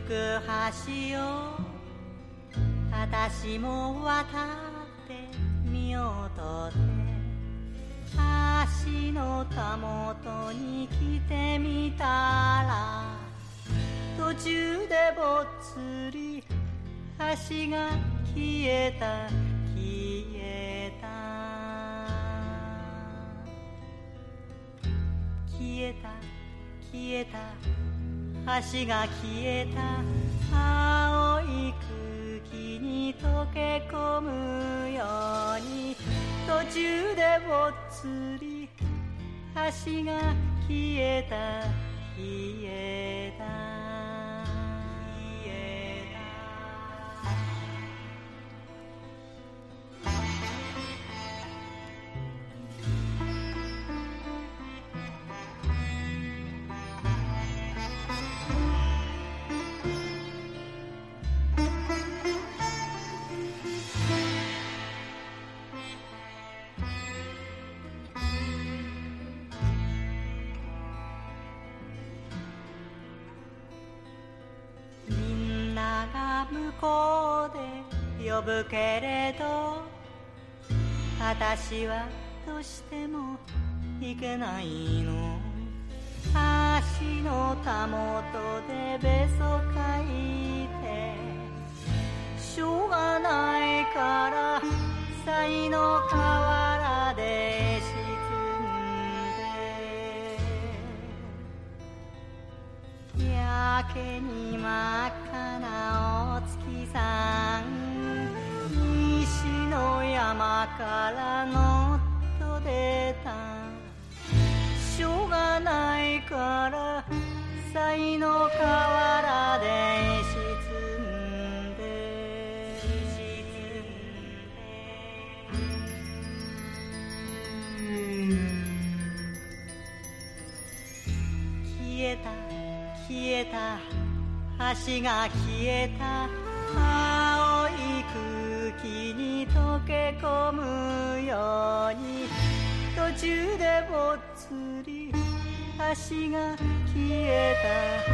く橋を。私も渡ってみようとて橋のたもとに来てみたら途中でぼっつり橋が消えた消えた。消えた消えた。橋が消えた。青い空気に溶け込むように。途中でぼっつり。橋が消えた。消えた。向こうで呼ぶけれど私はどうしても行けないの。足のたもとでべそかいてしょうがないから才の河原で沈んでやけに真っ赤なさん。西の山からのっと出た。しょうがないから才の河原で沈んで。沈ん。で消えた消えた。橋が消えた。青い空気に溶け込むように途中でぼっつり足が消えた。